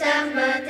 summer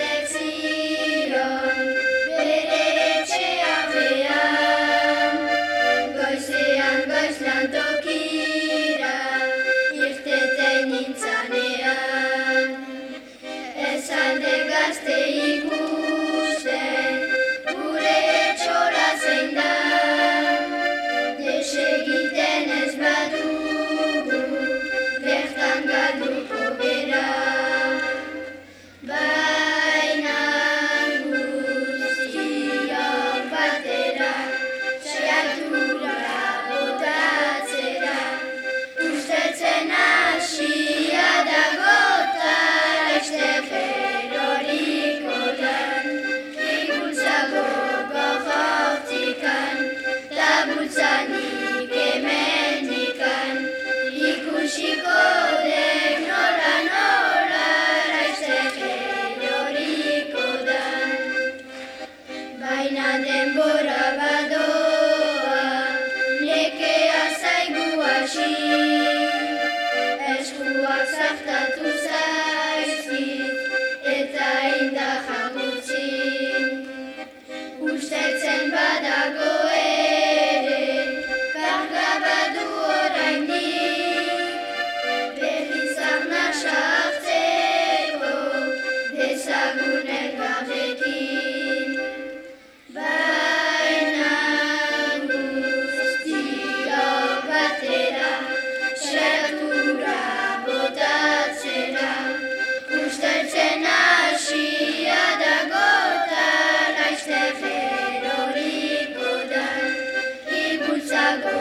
nekea zaigu hasi, eskuak zartatu Salvador.